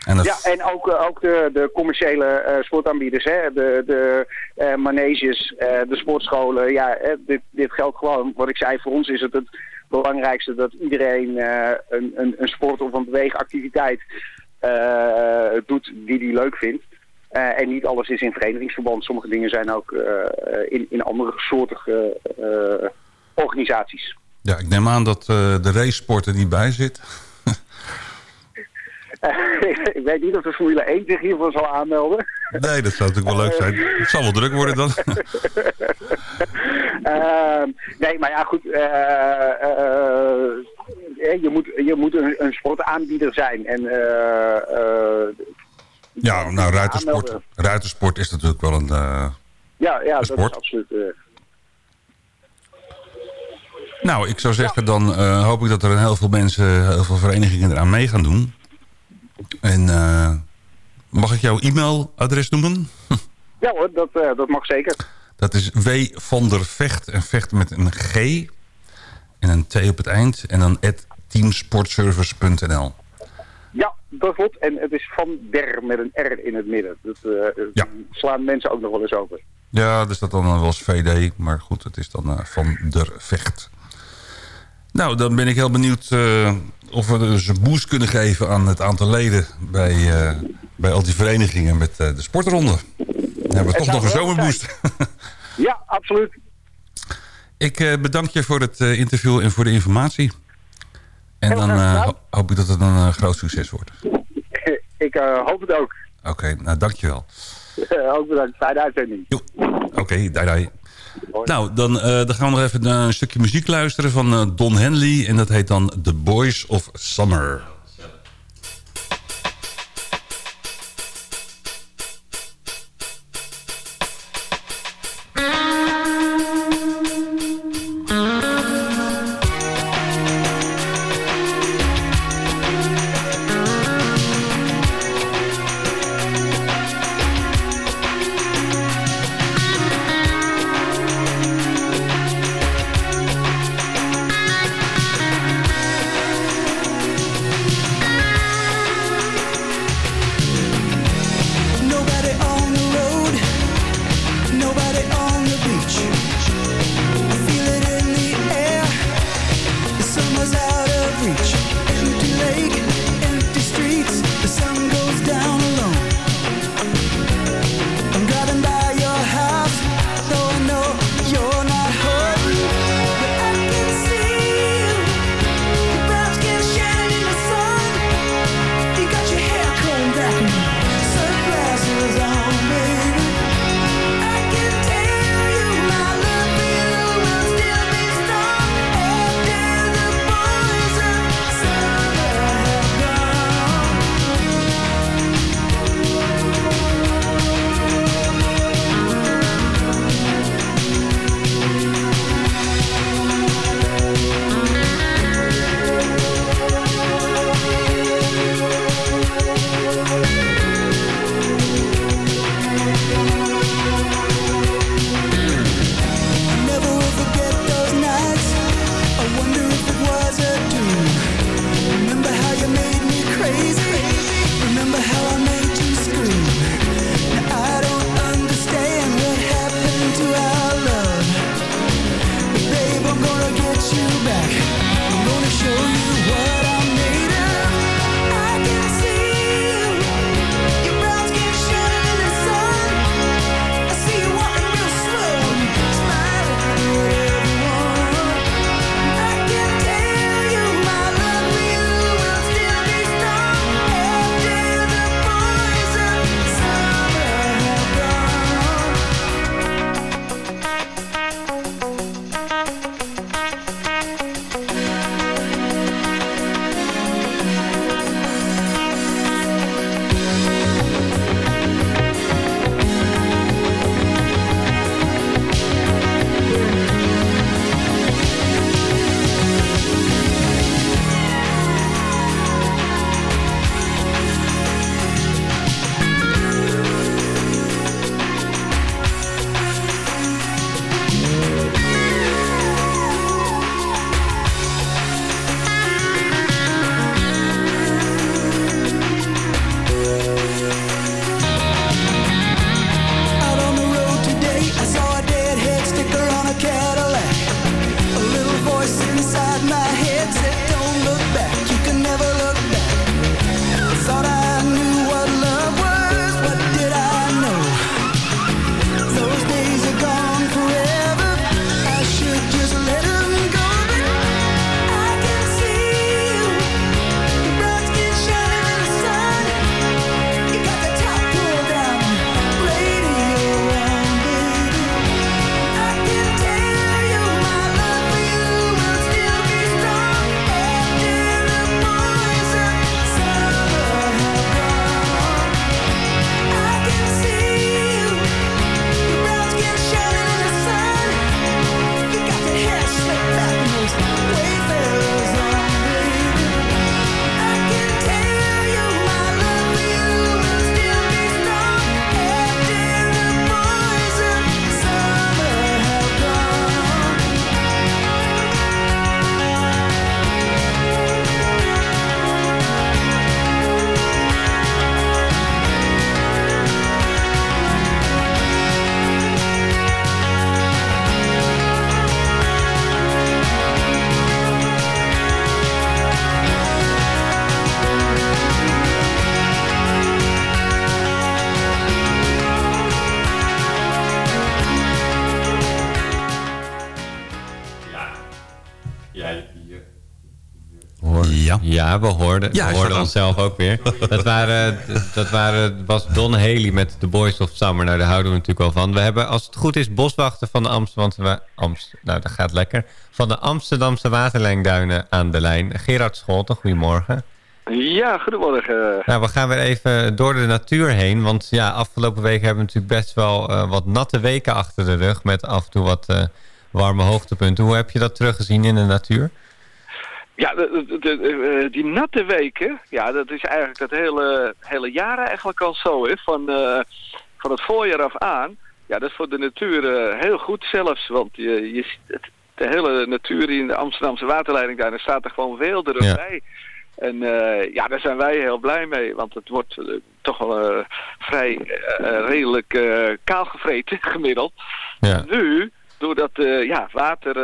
En dat, Ja, en ook, eh, ook de, de commerciële eh, sportaanbieders, hè? de, de eh, maneges, de sportscholen. Ja, dit, dit geldt gewoon. Wat ik zei, voor ons is het het belangrijkste dat iedereen een, een, een sport of een beweegactiviteit doet die hij leuk vindt. En niet alles is in verenigingsverband. Sommige dingen zijn ook in, in andere soortige organisaties. ja, ik neem aan dat de racesport er niet bij zit. ik weet niet of de Formule 1 zich hiervoor zal aanmelden. Nee, dat zou natuurlijk wel leuk zijn. Het zal wel druk worden dan. Ehm, nee, maar ja, goed. eh, eh, eh, je moet, je moet een, een sportaanbieder zijn. En, Ja, nou, ruitersport, ruitersport is natuurlijk wel een... eh, Ja, ja dat sport. is absoluut. Nou, ik zou zeggen, dan hoop ik dat er een heel veel mensen, heel veel verenigingen eraan mee gaan doen. En eh, mag ik jouw e-mailadres noemen? ja hoor, dat, eh, dat mag zeker. Dat is W van der Vecht. En Vecht met een G en een T op het eind. En dan at teamsportservice.nl. Ja, dat klopt. En het is van der met een R in het midden. Dat eh, Ja. slaan mensen ook nog wel eens over. Ja, er staat dan wel eens VD. Maar goed, het is dan van der Vecht. Nou, dan ben ik heel benieuwd eh, of we dus een boost kunnen geven aan het aantal leden bij, eh, bij al die verenigingen met eh, de sportronde. Dan hebben we toch nog een zomerboost. Ja, absoluut. Ik bedank je voor het interview en voor de informatie. En Heel dan hoop ik dat het een groot succes wordt. ik hoop het ook. Oké, nou dankjewel. ook bedankt. Fijne uitzending. Oké, daar daar. Nou, dan, eh, dan gaan we nog even een stukje muziek luisteren van eh, Don Henley. En dat heet dan The Boys of Summer. Ja. We hoorden, Ja, we hoorden onszelf ook weer. Dat, waren, dat waren, was Don Haley met The Boys of Summer. Nou, daar houden we natuurlijk wel van. We hebben, als het goed is, boswachten van de Amsterdamse... Amst, nou, dat gaat lekker. Van de Amsterdamse waterlijnduinen aan de lijn. Gerard Scholten, goedemorgen. Ja, goedemorgen. Nou, we gaan weer even door de natuur heen. Want ja, afgelopen weken hebben we natuurlijk best wel eh, wat natte weken achter de rug. Met af en toe wat eh, warme hoogtepunten. Hoe heb je dat teruggezien in de natuur? Ja, de, de- de- eh, die natte weken, ja, dat is eigenlijk het hele, hele jaar eigenlijk al zo, hè. Van, eh, van het voorjaar af aan. Ja, dat is voor de natuur eh, heel goed zelfs, want je, je, ziet de hele natuur in de Amsterdamse waterleiding daar, daar staat er gewoon Ja. bij. En ja, daar zijn wij heel blij mee, want het wordt toch wel vrij redelijk kaalgevreten gemiddeld. Ja. Nu, doordat ja, water,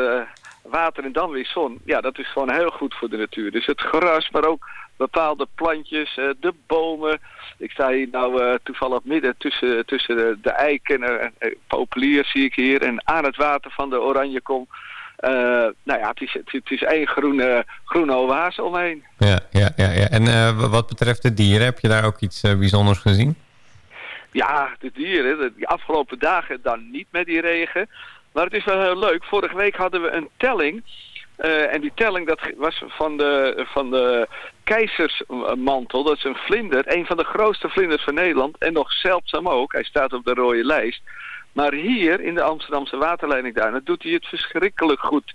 water en dan weer zon, ja, dat is gewoon heel goed voor de natuur. Dus het gras, maar ook bepaalde plantjes, eh, de bomen. Ik sta hier nou eh, toevallig midden tussen, tussen de, de eiken en populier zie ik hier. En aan het water van de Oranjekom. Eh nou ja, het is, het, is één groene, groene oase omheen. Ja, ja, ja, ja. En wat betreft de dieren, heb je daar ook iets bijzonders gezien? Ja, de dieren, de, afgelopen dagen dan niet met die regen. Maar het is wel heel leuk. Vorige week hadden we een telling. Eh, en die telling dat was van de, van de keizersmantel. Dat is een vlinder. Een van de grootste vlinders van Nederland. En nog zeldzaam ook. Hij staat op de rode lijst. Maar hier in de Amsterdamse waterleidingduinen doet hij het verschrikkelijk goed.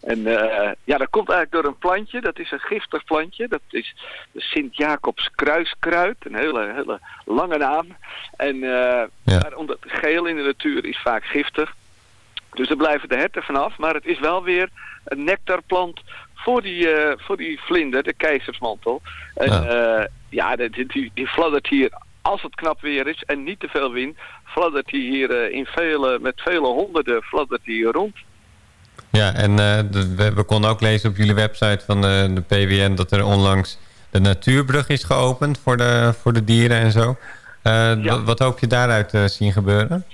En eh, ja, dat komt eigenlijk door een plantje. Dat is een giftig plantje. Dat is de Sint-Jacobs kruiskruid. Een hele, hele lange naam. En eh, maar omdat geel in de natuur is vaak giftig. Dus daar blijven de herten vanaf. Maar het is wel weer een nectarplant voor die, eh, voor die vlinder, de keizersmantel. En ja, ja die, die, die fladdert hier, als het knap weer is en niet te veel wind, fladdert hij hier eh, in vele, met vele honderden fladdert hij hier rond. Ja, en eh, we, we konden ook lezen op jullie website van de, de PWN... dat er onlangs de natuurbrug is geopend voor de, voor de dieren en zo. Eh, wat, wat hoop je daaruit te zien gebeuren?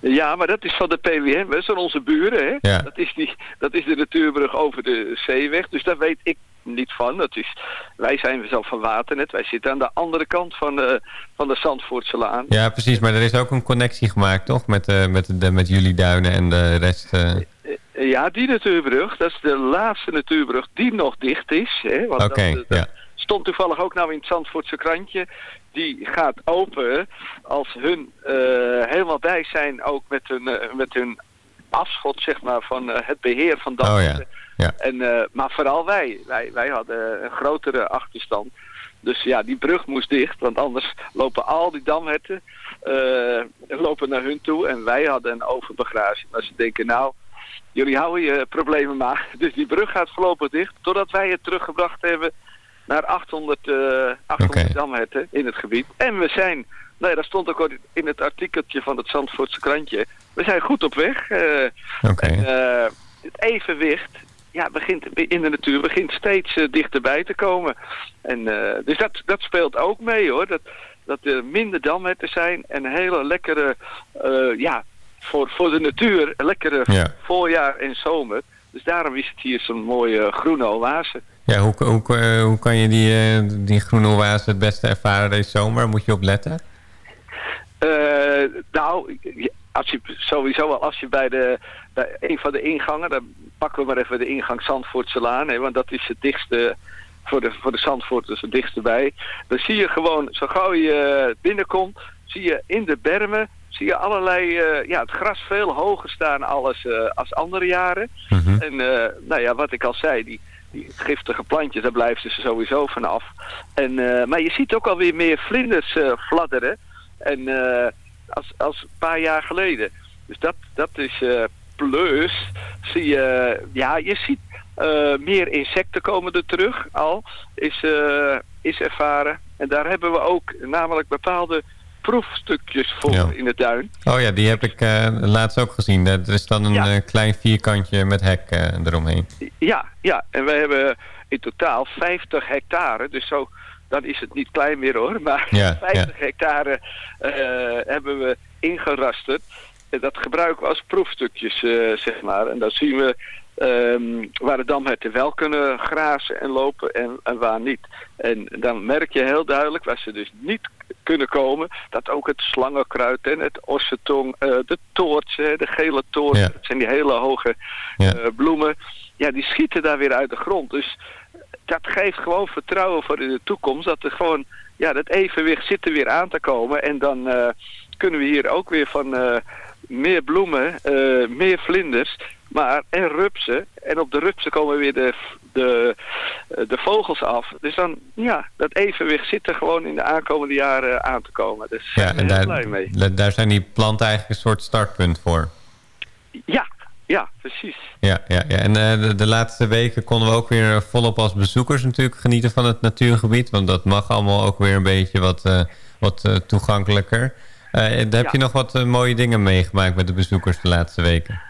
Ja, maar dat is van de PWM, dat zijn onze buren. Hè? Ja. Dat, is die, dat is de natuurbrug over de zeeweg, dus daar weet ik niet van. Dat is, wij zijn zelf van Waternet, wij zitten aan de andere kant van de, van de Zandvoortse Laan. Ja, precies. Maar er is ook een connectie gemaakt, toch? Met, eh, met, de, met jullie duinen en de rest. eh. Ja, die natuurbrug, dat is de laatste natuurbrug die nog dicht is. Oké, dat, dat ja. stond toevallig ook nou in het Zandvoortse krantje. Die gaat open als hun eh, helemaal bij zijn ook met hun, eh, met hun afschot zeg maar, van eh, het beheer van dat. Oh ja, ja. En, maar vooral wij. wij. Wij hadden een grotere achterstand. Dus ja, die brug moest dicht, want anders lopen al die damherten lopen naar hun toe. En wij hadden een overbegraging. Maar ze denken, nou, jullie houden je problemen maar. Dus die brug gaat voorlopig dicht, totdat wij het teruggebracht hebben naar 800, eh 800 damherten in het gebied. En we zijn, nou ja, dat stond ook in het artikeltje van het Zandvoortse krantje. We zijn goed op weg. Oké. en, eh, het evenwicht ja, begint, in de natuur begint steeds eh, dichterbij te komen. En, dus dat, dat speelt ook mee hoor. Dat, dat er minder damherten zijn en een hele lekkere, ja, voor, voor de natuur, een lekkere Ja. voorjaar en zomer. Dus daarom is het hier zo'n mooie groene oase. Ja, hoe, hoe, eh, hoe kan je die, eh, die groene oase het beste ervaren deze zomer? Moet je op letten? Eh, nou, als je, sowieso al als je bij, de, bij een van de ingangen, dan pakken we maar even de ingang Zandvoortse Laan, hè, want dat is het dichtste, voor de, voor de Zandvoorters het dichtste bij. Dan zie je gewoon, zo gauw je binnenkomt, zie je in de bermen, zie je allerlei, ja, het gras veel hoger staan alles, als andere jaren. En eh, nou ja, wat ik al zei, die, die giftige plantjes, daar blijven ze sowieso vanaf. En, eh, maar je ziet ook alweer meer vlinders eh, fladderen. En eh, als, als een paar jaar geleden. Dus dat, dat is plus. Zie je, ja, je ziet meer insecten komen er terug al. Is, is ervaren. En daar hebben we ook namelijk bepaalde proefstukjes voor Ja. in de duin. Oh ja, die heb ik eh, laatst ook gezien. Er is dan een eh, klein vierkantje met hek eh, eromheen. Ja, ja, en we hebben in totaal 50 hectare, dus zo, dan is het niet klein meer hoor, maar Ja, 50 hectare hebben we ingerasterd. En dat gebruiken we als proefstukjes, zeg maar. En dan zien we ehm, waar de damherten wel kunnen grazen en lopen en, en waar niet. En dan merk je heel duidelijk, waar ze dus niet kunnen komen, dat ook het slangenkruid en het ossetong, eh, de toorts, hè, de gele toorts, Ja. dat zijn die hele hoge Ja. eh, bloemen, ja, die schieten daar weer uit de grond. Dus dat geeft gewoon vertrouwen voor in de toekomst, dat er gewoon, ja, dat evenwicht zit er weer aan te komen en dan eh, kunnen we hier ook weer van meer bloemen, meer vlinders, maar en rupsen. En op de rupsen komen weer de, de, eh, de vogels af. Dus dan, ja, dat evenwicht zit er gewoon in de aankomende jaren aan te komen. Dus Ja, ben en daar, blij mee. da- daar zijn die planten eigenlijk een soort startpunt voor. Ja, ja, precies. Ja, ja, ja. en eh, de, de laatste weken konden we ook weer volop als bezoekers natuurlijk genieten van het natuurgebied. Want dat mag allemaal ook weer een beetje wat, eh, wat eh, toegankelijker. Eh, heb Ja. je nog wat eh, mooie dingen meegemaakt met de bezoekers de laatste weken?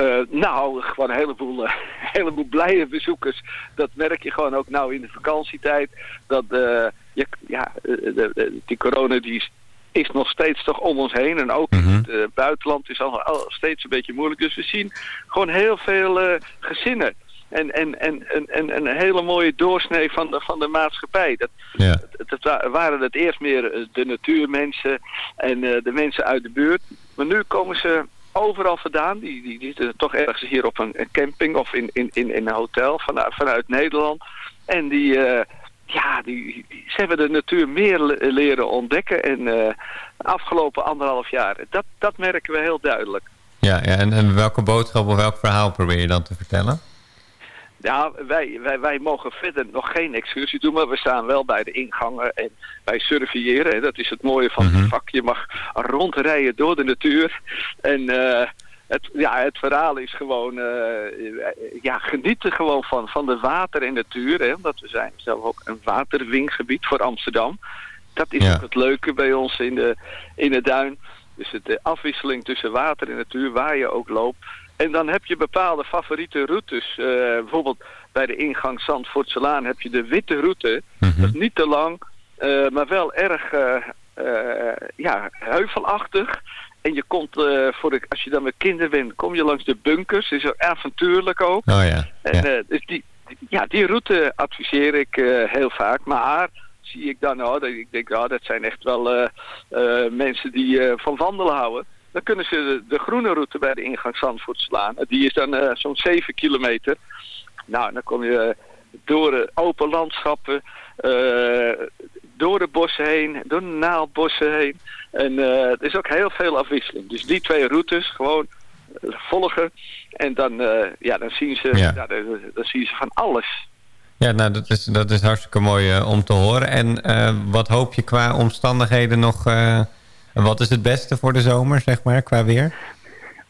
Eh, nou, gewoon een heleboel, eh, heleboel blije bezoekers. Dat merk je gewoon ook nou in de vakantietijd. Dat eh, je, ja, de, de- die corona die is, is nog steeds toch om ons heen. En ook Mhm. in het eh, buitenland is al, al steeds een beetje moeilijk. Dus we zien gewoon heel veel gezinnen. En, en, en, en, en een hele mooie doorsnee van de, van de maatschappij. Dat, Ja. het, het wa- waren het eerst meer de natuurmensen en de mensen uit de buurt. Maar nu komen ze overal vandaan. Die, die, die zitten toch ergens hier op een, camping of in, in, in, een hotel vanuit, vanuit Nederland. En die, eh, ja, die, ze hebben de natuur meer le- leren ontdekken. En eh, de afgelopen anderhalf jaar, dat, dat merken we heel duidelijk. Ja, ja en, en welke boodschap of welk verhaal probeer je dan te vertellen? Ja, wij, wij, wij mogen verder nog geen excursie doen, maar we staan wel bij de ingangen en bij surveilleren. Dat is het mooie van het vak. Je mag rondrijden door de natuur. En eh, het, ja, het verhaal is gewoon, eh, ja, genieten gewoon van, van de water en natuur. Hè, omdat we zijn zelf ook een waterwinggebied voor Amsterdam. Dat is Ja. ook het leuke bij ons in de, in de duin. Dus de afwisseling tussen water en natuur, waar je ook loopt. En dan heb je bepaalde favoriete routes. Eh, bijvoorbeeld bij de ingang Zandvoortselaan heb je de witte route. Dat is niet te lang, eh, maar wel erg eh, ja, heuvelachtig. En je komt, voor de, als je dan met kinderen bent, kom je langs de bunkers. is ook avontuurlijk ook. Oh ja. En, ja. dus die, ja, die route adviseer ik heel vaak. Maar zie ik dan, oh, dat, ik denk, ja, dat zijn echt wel mensen die van wandelen houden. Dan kunnen ze de, de groene route bij de ingang Zandvoort slaan. Die is dan eh, zo'n 7 kilometer. Nou, dan kom je door de open landschappen, eh, door de bossen heen, door de naaldbossen heen. En eh, er is ook heel veel afwisseling. Dus die twee routes gewoon eh, volgen. En dan, eh, ja, dan, zien ze, Ja. ja. dan, dan zien ze van alles. Ja, nou, dat is, dat is hartstikke mooi eh, om te horen. En eh, wat hoop je qua omstandigheden nog... eh, wat is het beste voor de zomer, zeg maar, qua weer?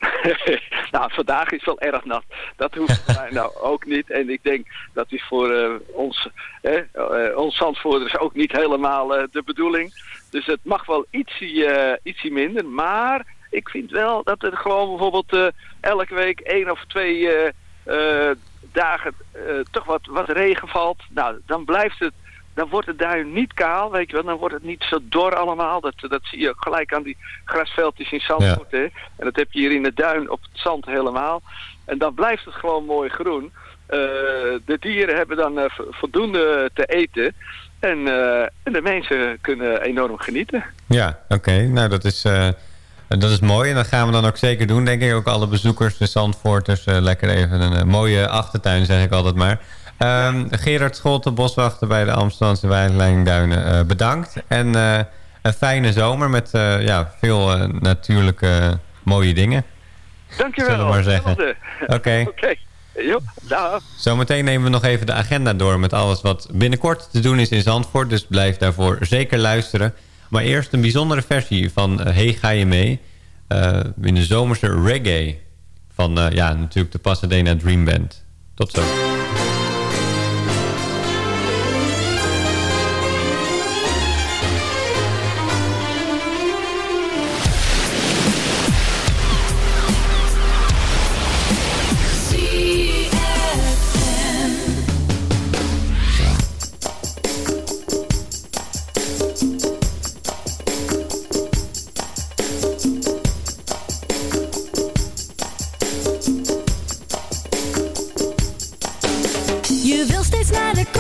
nou, vandaag is wel erg nat. Dat hoeft mij nou ook niet. En ik denk dat is voor eh, ons, eh, ons Zandvoorders ook niet helemaal eh, de bedoeling. Dus het mag wel ietsie, eh, ietsie minder. Maar ik vind wel dat er gewoon bijvoorbeeld elke week één of twee dagen toch wat, wat regen valt. Nou, dan blijft het dan wordt de duin niet kaal, weet je wel. Dan wordt het niet zo dor allemaal. Dat, dat zie je ook gelijk aan die grasveldjes in Zandvoort. Hè? En dat heb je hier in de duin op het zand helemaal. En dan blijft het gewoon mooi groen. Eh, de dieren hebben dan eh, vo- voldoende te eten. En, eh, en de mensen kunnen enorm genieten. Ja, oké. Nou, dat is, dat is mooi. En dat gaan we dan ook zeker doen, denk ik. Ook alle bezoekers, de Zandvoorters. lekker even een mooie achtertuin, zeg ik altijd maar. Ehm, Gerard Scholte, boswachter bij de Amsterdamse Wijnlijnduinen, eh bedankt. En eh, een fijne zomer met eh, ja, veel natuurlijke mooie dingen. Dankjewel. Zullen we maar zeggen. Oké. Oké. Jo, dag. Zometeen nemen we nog even de agenda door met alles wat binnenkort te doen is in Zandvoort. Dus blijf daarvoor zeker luisteren. Maar eerst een bijzondere versie van Hey Ga Je Mee? In de zomerse reggae van ja, natuurlijk de Pasadena Dream Band. Tot zo. not a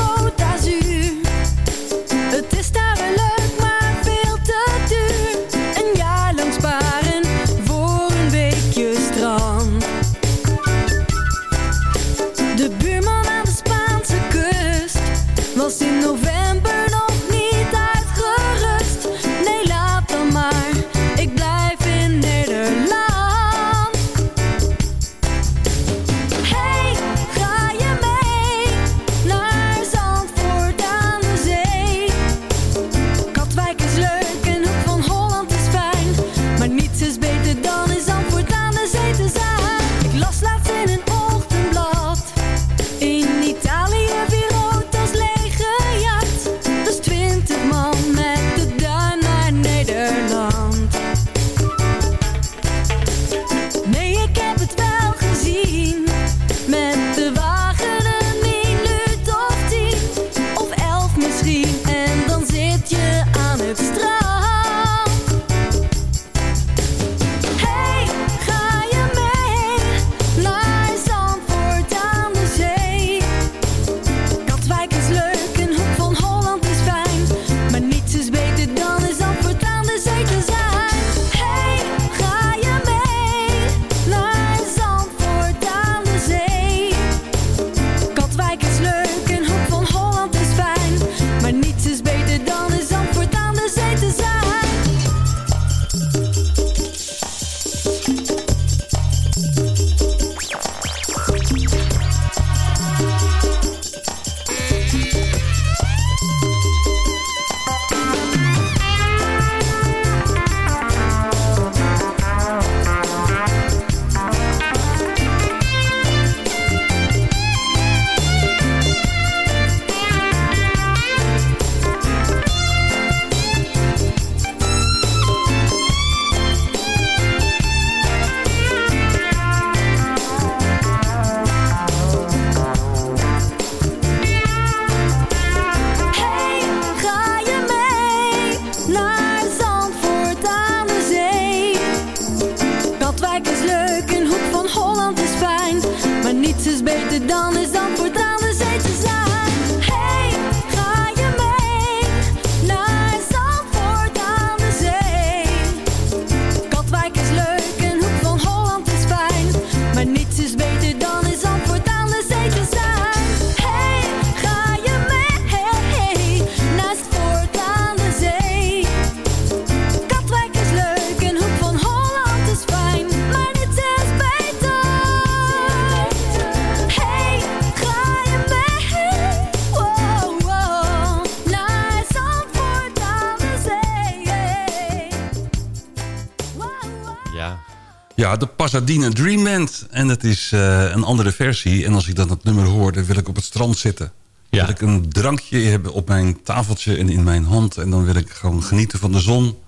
Pasadena Dream Band. En dat is eh, een andere versie. En als ik dan dat nummer hoor, dan wil ik op het strand zitten. Ja. Wil ik een drankje hebben op mijn tafeltje en in mijn hand. En dan wil ik gewoon genieten van de zon.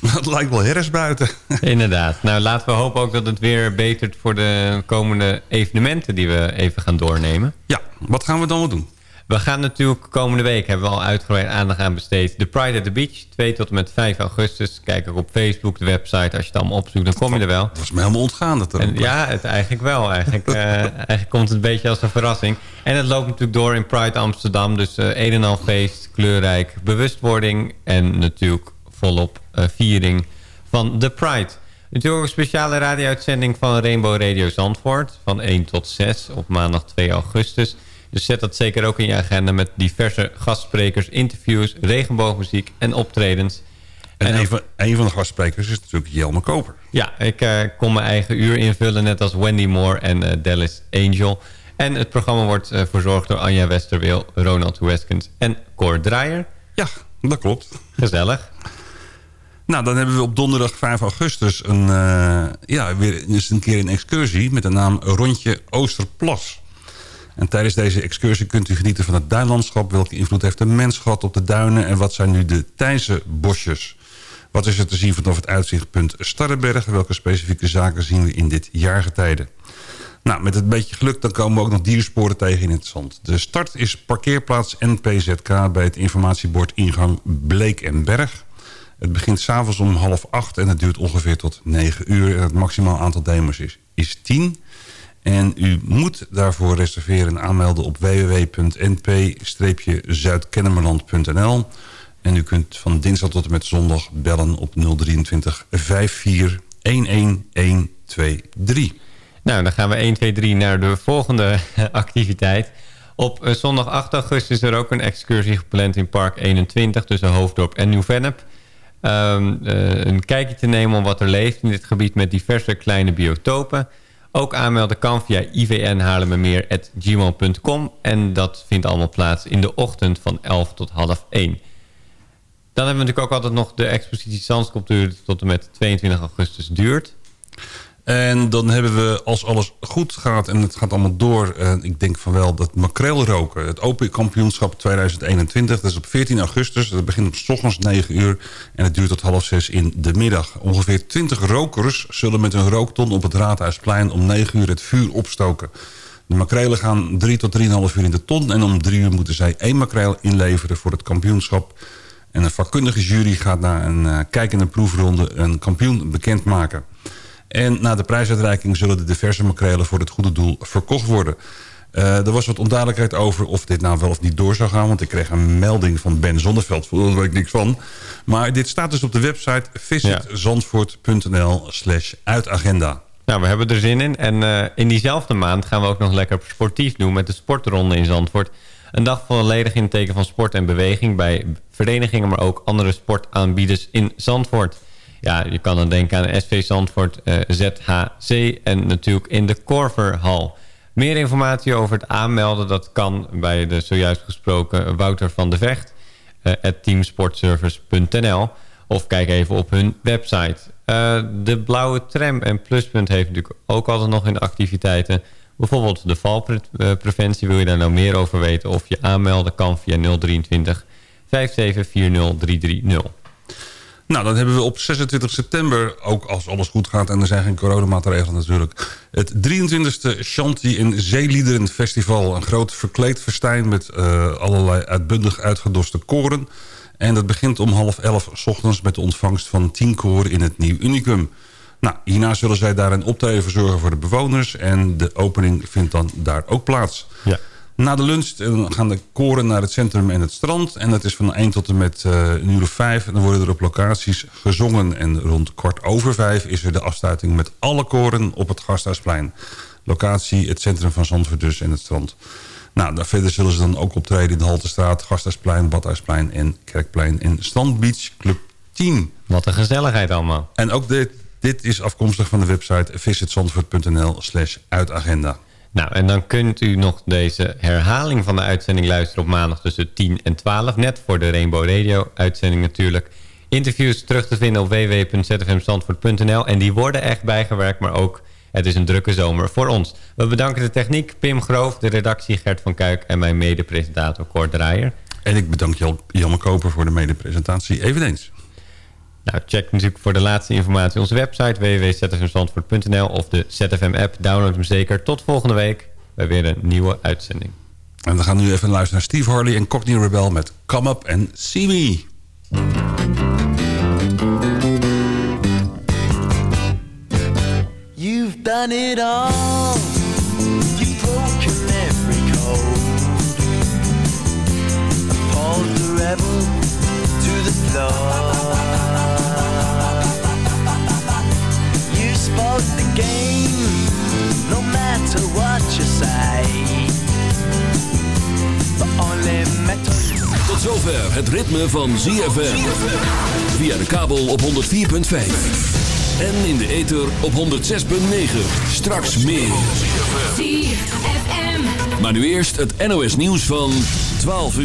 Het lijkt wel herfst buiten. Inderdaad. Nou, laten we hopen ook dat het weer betert voor de komende evenementen die we even gaan doornemen. Ja, wat gaan we dan wel doen? We gaan natuurlijk komende week, hebben we al uitgebreid aandacht aan besteed... de Pride at the Beach, 2 tot en met 5 augustus. Kijk ook op Facebook, de website. Als je het allemaal opzoekt, dan kom je er wel. Dat was me helemaal ontgaan. Dat er En ja, het eigenlijk wel. Eigenlijk, eh, eigenlijk komt het een beetje als een verrassing. En het loopt natuurlijk door in Pride Amsterdam. Dus eh een en al feest, kleurrijk, bewustwording... en natuurlijk volop eh, viering van de Pride. Natuurlijk ook een speciale radio-uitzending van Rainbow Radio Zandvoort... van 1 tot 6 op maandag 2 augustus... Dus zet dat zeker ook in je agenda met diverse gastsprekers, interviews, regenboogmuziek en optredens. En, een, van, een van de gastsprekers is natuurlijk Jelme Koper. Ja, ik eh, kon mijn eigen uur invullen, net als Wendy Moore en eh, Dallas Angel. En het programma wordt eh, verzorgd door Anja Westerweel, Ronald Weskens en Cor Draaier. Ja, dat klopt. Gezellig. Nou, dan hebben we op donderdag 5 augustus een, ja, weer eens een keer een excursie... met de naam Rondje Oosterplas. En tijdens deze excursie kunt u genieten van het duinlandschap. Welke invloed heeft de mens gehad op de duinen? En wat zijn nu de Thijse bosjes? Wat is er te zien vanaf het uitzichtpunt Starrenberg? Welke specifieke zaken zien we in dit jaargetijde? Nou, met een beetje geluk dan komen we ook nog diersporen tegen in het zand. De start is parkeerplaats NPZK bij het informatiebord ingang Bleek en Berg. Het begint s'avonds om half acht en het duurt ongeveer tot negen uur. En het maximaal aantal demo's is, is tien. En u moet daarvoor reserveren en aanmelden op www.np-zuidkennemerland.nl. En u kunt van dinsdag tot en met zondag bellen op 023 54 11123. Nou, dan gaan we 1, 2, 3 naar de volgende activiteit. Op eh, zondag 8 augustus is er ook een excursie gepland in Park 21... tussen Hoofddorp en Nieuw-Vennep. Ehm, eh, een kijkje te nemen om wat er leeft in dit gebied... met diverse kleine biotopen. Ook aanmelden kan via ivnhaarlemmermeer.gmail.com. En dat vindt allemaal plaats in de ochtend van 11 tot half 1. Dan hebben we natuurlijk ook altijd nog de expositie Zandsculptuur... tot en met 22 augustus duurt. En dan hebben we, als alles goed gaat en het gaat allemaal door... eh, ik denk van wel dat makreelroken, het Open Kampioenschap 2021... dat is op 14 augustus, dat begint op ochtends 9 uur... en het duurt tot half 6 in de middag. Ongeveer 20 rokers zullen met een rookton op het Raadhuisplein... om 9 uur het vuur opstoken. De makrelen gaan 3 tot 3,5 uur in de ton... en om 3 uur moeten zij één makreel inleveren voor het kampioenschap... En een vakkundige jury gaat na een uh, kijkende proefronde een kampioen bekendmaken. En na de prijsuitreiking zullen de diverse makrelen voor het goede doel verkocht worden. Uh, er was wat onduidelijkheid over of dit nou wel of niet door zou gaan. Want ik kreeg een melding van Ben Zonneveld. Daar weet ik niks van. Maar dit staat dus op de website visitzandvoort.nl slash uitagenda. Nou, we hebben er zin in. En uh, in diezelfde maand gaan we ook nog lekker sportief doen... met de sportronde in Zandvoort. Een dag volledig in het teken van sport en beweging... bij verenigingen, maar ook andere sportaanbieders in Zandvoort. Ja, je kan dan denken aan SV Zandvoort, uh, ZHC... en natuurlijk in de Korverhal. Meer informatie over het aanmelden... dat kan bij de zojuist gesproken Wouter van de Vecht... Uh, teamsportservice.nl... of kijk even op hun website... Uh, de blauwe tram en pluspunt heeft natuurlijk ook altijd nog in activiteiten. Bijvoorbeeld de valpreventie. Wil je daar nou meer over weten? Of je aanmelden kan via 023 5740 330. Nou, dan hebben we op 26 september, ook als alles goed gaat... en er zijn geen coronamaatregelen natuurlijk... het 23e Shanti en Zeeliederen Festival. Een groot verkleed festijn met uh, allerlei uitbundig uitgedoste koren... En dat begint om half elf s ochtends met de ontvangst van tien koren in het Nieuw Unicum. Nou, hierna zullen zij daar een optreden verzorgen voor de bewoners. En de opening vindt dan daar ook plaats. Ja. Na de lunch eh, gaan de koren naar het centrum en het strand. En dat is van 1 tot en met een uur of 5. En dan worden er op locaties gezongen. En rond kwart over vijf is er de afsluiting met alle koren op het Gasthuisplein. Locatie, het centrum van Zandvoort dus en het strand. Nou, daar verder zullen ze dan ook optreden in de Haltestraat, Gasthuisplein, Badhuisplein en Kerkplein en Strandbeach Club 10. Wat een gezelligheid allemaal. En ook dit, dit is afkomstig van de website visitzandvoort.nl slash uitagenda. Nou, en dan kunt u nog deze herhaling van de uitzending luisteren op maandag tussen 10 en 12. Net voor de Rainbow Radio uitzending natuurlijk. Interviews terug te vinden op www.zfmzandvoort.nl. En die worden echt bijgewerkt, maar ook het is een drukke zomer voor ons. We bedanken de techniek, Pim Groof, de redactie Gert van Kuik en mijn mede-presentator Cor Draaier. En ik bedank Jan- Koper voor de mede-presentatie eveneens. Nou, check natuurlijk voor de laatste informatie onze website www.zfmzandvoort.nl of de ZFM-app. Download hem zeker. Tot volgende week bij weer een nieuwe uitzending. En we gaan nu even luisteren naar Steve Harley en Cockney Rebel met Come Up and See Me. You've done it all. You've broken every code. Appalled the rebel to the floor. Game, no matter what you say. But only metal. Tot zover het ritme van ZFM. Via de kabel op 104.5. En in de ether op 106.9. Straks meer. Maar nu eerst het NOS nieuws van 12 uur.